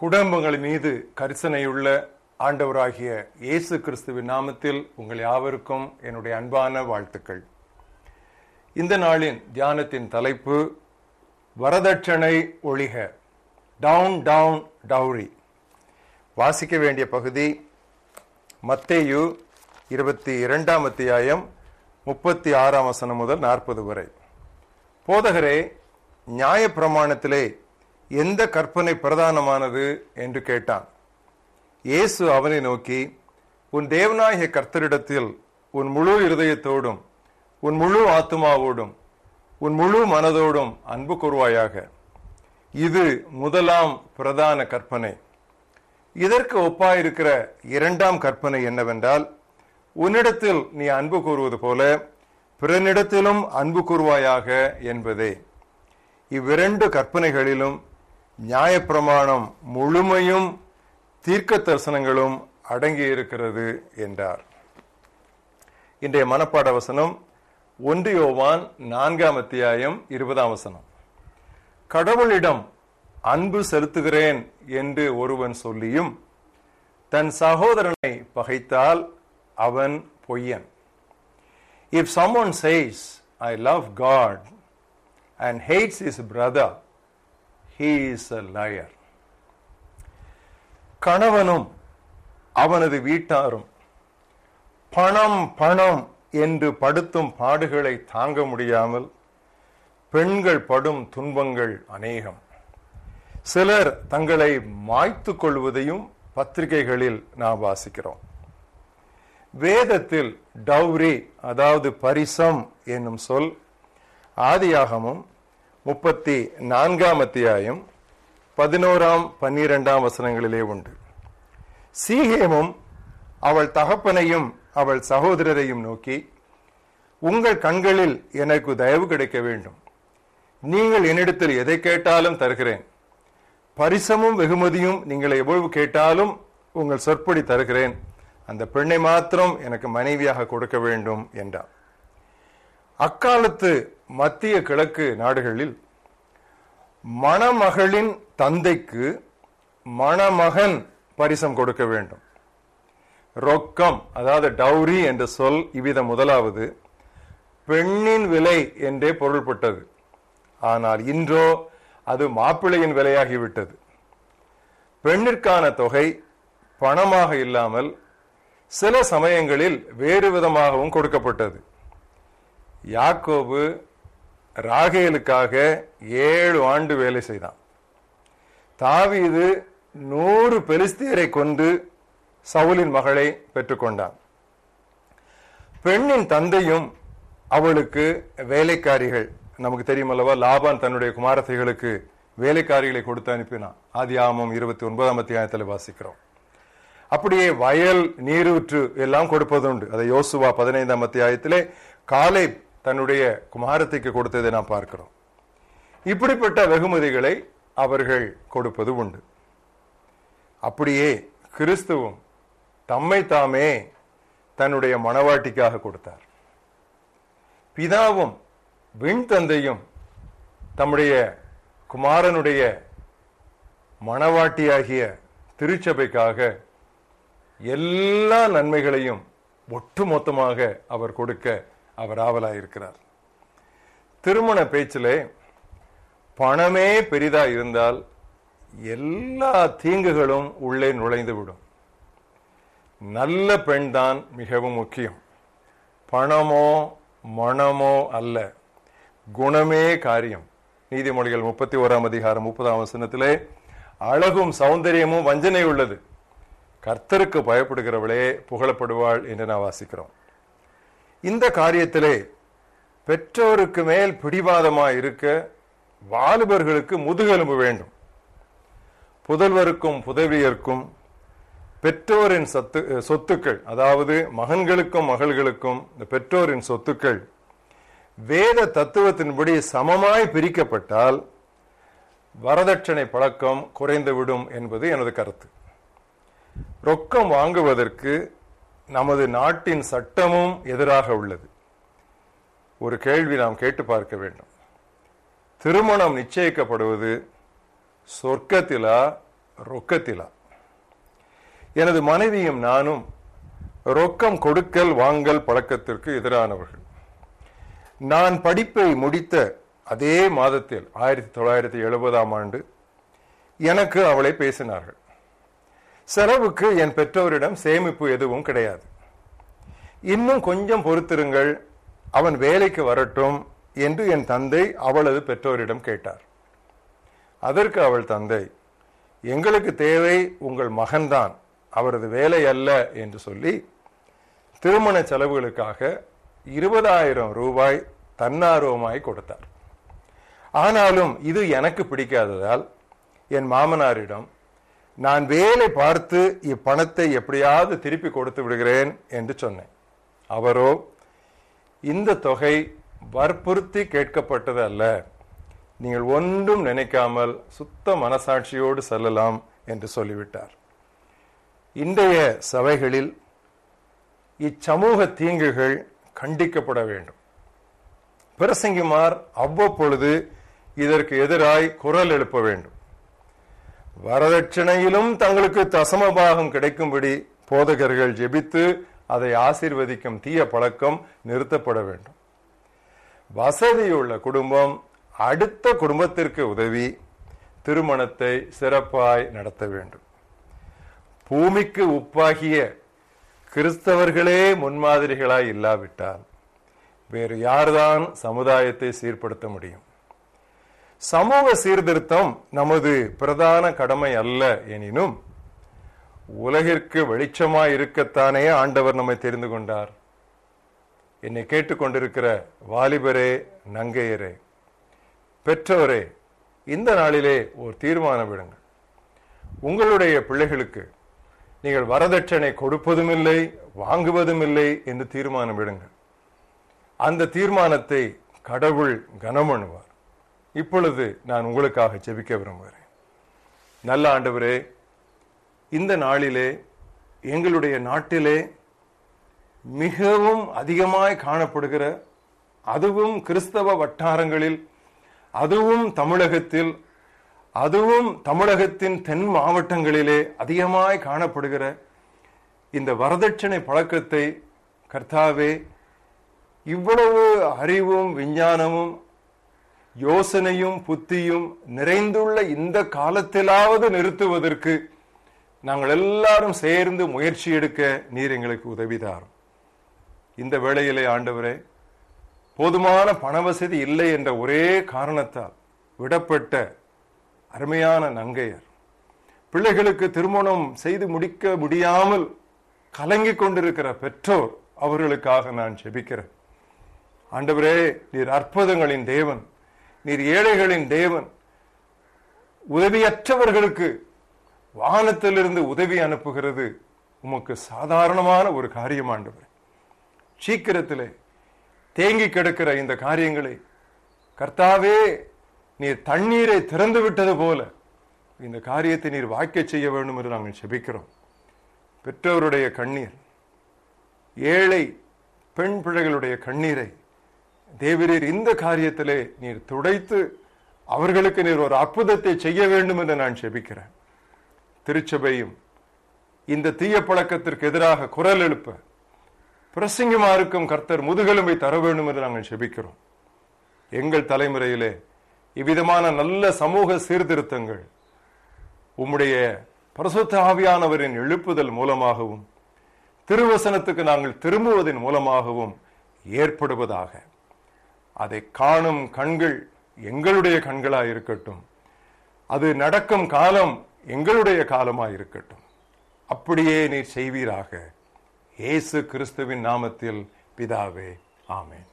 குடும்பங்கள் மீது கரிசனையுள்ள ஆண்டவராகிய இயேசு கிறிஸ்துவின் நாமத்தில் உங்கள் யாவருக்கும் என்னுடைய அன்பான வாழ்த்துக்கள். இந்த நாளின் தியானத்தின் தலைப்பு வரதட்சணை ஒழிக டவுன் டவுன் டவுரி வாசிக்க வேண்டிய பகுதி மத்தேயு இருபத்தி இரண்டாம் அத்தியாயம் முப்பத்தி ஆறாம் வசனம் முதல் நாற்பது வரை. போதகரே நியாய பிரமாணத்திலே எந்த கற்பனை பிரதானமானது என்று கேட்டான். இயேசு அவனை நோக்கி உன் தேவநாயக கர்த்தரிடத்தில் உன் முழு இருதயத்தோடும் உன் முழு ஆத்துமாவோடும் உன் முழு மனதோடும் அன்பு கூறுவாயாக. இது முதலாம் பிரதான கற்பனை. இதற்கு ஒப்பாயிருக்கிற இரண்டாம் கற்பனை என்னவென்றால் உன்னிடத்தில் நீ அன்பு கூறுவது போல பிறனிடத்திலும் அன்பு கூறுவாயாக என்பதே. இவ்விரண்டு கற்பனைகளிலும் நியாயப்பிரமாணம் முழுமையும் தீர்க்க தரிசனங்களும் அடங்கி இருக்கிறது என்றார். இன்றைய மனப்பாட வசனம் ஒன்று யோவான் நான்காம் அத்தியாயம் இருபதாம் வசனம். கடவுளிடம் அன்பு செலுத்துகிறேன் என்று ஒருவன் சொல்லியும் தன் சகோதரனை பகைத்தால் அவன் பொய்யன். If someone says I love God and hates his brother he is a கணவனும் அவனது வீட்டாரும் பணம் பணம் என்று படுத்தும் பாடுகளை தாங்க முடியாமல் பெண்கள் படும் துன்பங்கள் அநேகம். சிலர் தங்களை மாய்த்து கொள்வதையும் பத்திரிகைகளில் நாம் வாசிக்கிறோம். வேதத்தில் டௌரி அதாவது பரிசம் என்னும் சொல் ஆதியாகமும் முப்பத்தி நான்காம் அத்தியாயம் பதினோராம் பன்னிரெண்டாம் வசனங்களிலே உண்டு. சீகேமும் அவள் தகப்பனையும் அவள் சகோதரரையும் நோக்கி உங்கள் கண்களில் எனக்கு தயவு கிடைக்க வேண்டும். நீங்கள் என்னிடத்தில் எதை கேட்டாலும் தருகிறேன். பரிசமும் வெகுமதியும் நீங்கள் எவ்வளவு கேட்டாலும் உங்கள் சொற்படி தருகிறேன். அந்த பெண்ணை மாத்திரம் எனக்கு மனைவியாக கொடுக்க வேண்டும் என்றார் அக்காலத்து மத்திய கிழக்கு நாடுகளில் மணமகளின் தந்தைக்கு மணமகன் பரிசம் கொடுக்க வேண்டும். ரொக்கம் அதாவது டௌரி என்ற சொல் இவ்வித முதலாவது. பெண்ணின் விலை என்றே பொருள்பட்டது. ஆனால் இன்றோ அது மாப்பிள்ளையின் விலையாகிவிட்டது. பெண்ணிற்கான தொகை பணமாக இல்லாமல் சில சமயங்களில் வேறு விதமாகவும் கொடுக்கப்பட்டது. யாக்கோபு ராகேலுக்காக ஏழு ஆண்டு வேலை செய்தான். தாவீது நூறு பெலிஸ்தியரை கொண்டு சவுலின் மகளை பெற்றுக்கொண்டான். பெண்ணின் தந்தையும் அவளுக்கு வேலைக்காரிகள். நமக்கு தெரியுமல்லவா? லாபான் தன்னுடைய குமாரத்தைகளுக்கு வேலைக்காரிகளை கொடுத்து அனுப்பினான். ஆதி ஆமம் இருபத்தி ஒன்பதாம் அத்தியாயத்தில் வாசிக்கிறோம். அப்படியே வயல் நீரூற்று எல்லாம் கொடுப்பதுண்டு. அதை யோசுவா பதினைந்தாம் அத்தியாயத்திலே காலை தன்னுடைய குமாரத்தைக்கு கொடுத்ததை நாம் பார்க்கிறோம். இப்படிப்பட்ட வெகுமதிகளை அவர்கள் கொடுப்பது உண்டு. அப்படியே கிறிஸ்துவும் தம்மை தாமே தன்னுடைய மனவாட்டிக்காக கொடுத்தார். பிதாவும் விண் தந்தையும் தம்முடைய குமாரனுடைய மணவாட்டியாகிய திருச்சபைக்காக எல்லா நன்மைகளையும் ஒட்டுமொத்தமாக அவர் கொடுக்க அவர் ஆவலாயிருக்கிறார் திருமண பேச்சிலே பணமே பெரிதா இருந்தால் எல்லா தீங்குகளும் உள்ளே நுழைந்து விடும் நல்ல பெண் தான் மிகவும் முக்கியம். பணமோ மனமோ அல்ல குணமே காரியம். நீதிமொழிகள் முப்பத்தி ஓராம் அதிகாரம் முப்பதாம் வசனத்திலே அழகும் சௌந்தரியமும் வஞ்சனை உள்ளது. கர்த்தருக்கு பயப்படுகிறவளே புகழப்படுவாள் என்று நான் வாசிக்கிறோம். இந்த காரியத்திலே பெற்றோருக்கு மேல் பிடிவாதமாக இருக்க வாலிபர்களுக்கு முதுகெலும்பு வேண்டும். புதல்வருக்கும் புதவியர்க்கும் பெற்றோரின் சத்து சொத்துக்கள் அதாவது மகன்களுக்கும் மகள்களுக்கும் இந்த பெற்றோரின் சொத்துக்கள் வேத தத்துவத்தின்படி சமமாய் பிரிக்கப்பட்டால் வரதட்சணை பழக்கம் குறைந்துவிடும் என்பது எனது கருத்து. ரொக்கம் வாங்குவதற்கு நமது நாட்டின் சட்டமும் எதிராக உள்ளது. ஒரு கேள்வி நாம் கேட்டு பார்க்க வேண்டும். திருமணம் நிச்சயிக்கப்படுவது சொர்க்கத்திலா ரொக்கத்திலா? எனது மனைவியும் நானும் ரொக்கம் கொடுக்கல் வாங்கல் பழக்கத்திற்கு எதிரானவர்கள். நான் படிப்பை முடித்த அதே மாதத்தில் ஆயிரத்தி தொள்ளாயிரத்தி எழுபதாம் ஆண்டு எனக்கு அவளை பேசினார்கள். செலவுக்கு என் பெற்றோரிடம் சேமிப்பு எதுவும் கிடையாது. இன்னும் கொஞ்சம் பொறுத்திருங்கள். அவன் வேலைக்கு வரட்டும் என்று என் தந்தை அவளது பெற்றோரிடம் கேட்டார். அதற்கு அவள் தந்தை எங்களுக்கு தேவை உங்கள் மகன்தான். அவரது வேலை அல்ல என்று சொல்லி திருமண செலவுகளுக்காக இருபதாயிரம் ரூபாய் தன்னார்வமாய் கொடுத்தார். ஆனாலும் இது எனக்கு பிடிக்காததால் என் மாமனாரிடம் நான் வேலை பார்த்து இப்பணத்தை எப்படியாவது திருப்பி கொடுத்து விடுகிறேன் என்று சொன்னேன். அவரோ இந்த தொகை வற்புறுத்தி கேட்கப்பட்டது அல்ல. நீங்கள் ஒன்றும் நினைக்காமல் சுத்த மனசாட்சியோடு செல்லலாம் என்று சொல்லிவிட்டார். இன்றைய சபைகளில் இச்சமூக தீங்குகள் கண்டிக்கப்பட வேண்டும். பிரசங்கிமார் அவ்வப்பொழுது இதற்கு எதிராய் குரல் எழுப்ப வேண்டும். வரதட்சணையிலும் தங்களுக்கு தசமபாகம் கிடைக்கும்படி போதகர்கள் ஜெபித்து அதை ஆசீர்வதிக்கும் தீய பழக்கம் நிறுத்தப்பட வேண்டும். வசதியுள்ள குடும்பம் அடுத்த குடும்பத்திற்கு உதவி திருமணத்தை சிறப்பாய் நடத்த வேண்டும். பூமிக்கு உப்பாகிய கிறிஸ்தவர்களே முன்மாதிரிகளாய் இல்லாவிட்டால் வேறு யார்தான் சமுதாயத்தை சீர்படுத்த முடியும்? சமூக சீர்திருத்தம் நமது பிரதான கடமை அல்ல எனினும் உலகிற்கு வெளிச்சமாய் இருக்கத்தானே ஆண்டவர் நம்மை தெரிந்து கொண்டார். என்னை கேட்டுக்கொண்டிருக்கிற வாலிபரே நங்கையரே பெற்றோரே இந்த நாளிலே ஒரு தீர்மானம் விடுங்கள். உங்களுடைய பிள்ளைகளுக்கு நீங்கள் வரதட்சணை கொடுப்பதும் இல்லை வாங்குவதும் இல்லை என்று தீர்மானம் விடுங்கள். அந்த தீர்மானத்தை கடவுள் கனமணுவார். இப்பொழுது நான் உங்களுக்காக ஜெபிக்க விரும்புகிறேன். நல்ல ஆண்டவரே இந்த நாளிலே எங்களுடைய நாட்டிலே மிகவும் அதிகமாய் காணப்படுகிற அதுவும் கிறிஸ்தவ வட்டாரங்களில் அதுவும் தமிழகத்தில் அதுவும் தமிழகத்தின் தென் மாவட்டங்களிலே அதிகமாய் காணப்படுகிற இந்த வரதட்சணை பழக்கத்தை கர்த்தாவே இவ்வளவு அறிவும் விஞ்ஞானமும் யோசனையும் புத்தியும் நிறைந்துள்ள இந்த காலத்திலாவது நிறுத்துவதற்கு நாங்கள் எல்லாரும் சேர்ந்து முயற்சி எடுக்க நீர் எங்களுக்கு உதவிதாரும் இந்த வேளையிலே ஆண்டவரே போதுமான பண வசதி இல்லை என்ற ஒரே காரணத்தால் விடப்பட்ட அருமையான நங்கையர். பிள்ளைகளுக்கு திருமணம் செய்து முடிக்க முடியாமல் கலங்கிக் கொண்டிருக்கிற பெற்றோர் அவர்களுக்காக நான் ஜெபிக்கிறேன். ஆண்டவரே நீர் அற்புதங்களின் தேவன். நீர் ஏழைகளின் தேவன். உதவியற்றவர்களுக்கு வானத்திலிருந்து உதவி அனுப்புகிறது. உமக்கு சாதாரணமான ஒரு காரியம் ஆண்டவர். சீக்கிரத்திலே தேங்கி கிடக்கிற இந்த காரியங்களை கர்த்தாவே நீர் தண்ணீரை திறந்து விட்டது போல இந்த காரியத்தை நீர் வாய்க்க செய்ய வேண்டும் என்று நாங்கள் செபிக்கிறோம். பெற்றோருடைய கண்ணீர் ஏழை பெண் பிள்ளைகளுடைய கண்ணீரை தேவரீர் இந்த காரியத்திலே நீர் துடைத்து அவர்களுக்கு நீர் ஒரு அற்புதத்தை செய்ய வேண்டும் என்று நான் செபிக்கிறேன். திருச்சபையும் இந்த தீய பழக்கத்திற்கு எதிராக குரல் எழுப்ப பிரசங்கமா இருக்கும் கர்த்தர் முதுகெலும்பை தர வேண்டும் என்று நாங்கள் செபிக்கிறோம். எங்கள் தலைமுறையிலே இவ்விதமான நல்ல சமூக சீர்திருத்தங்கள் உம்முடைய பிரசுத்த ஆவியானவரின் எழுப்புதல் மூலமாகவும் திருவசனத்துக்கு நாங்கள் திரும்புவதன் மூலமாகவும் ஏற்படுவதாக. அதை காணும் கண்கள் எங்களுடைய கண்களாக இருக்கட்டும் அது நடக்கும் காலம் எங்களுடைய காலமாக இருக்கட்டும் அப்படியே நீர் செய்வீராக. இயேசு கிறிஸ்துவின் நாமத்தில் பிதாவே ஆமேன்.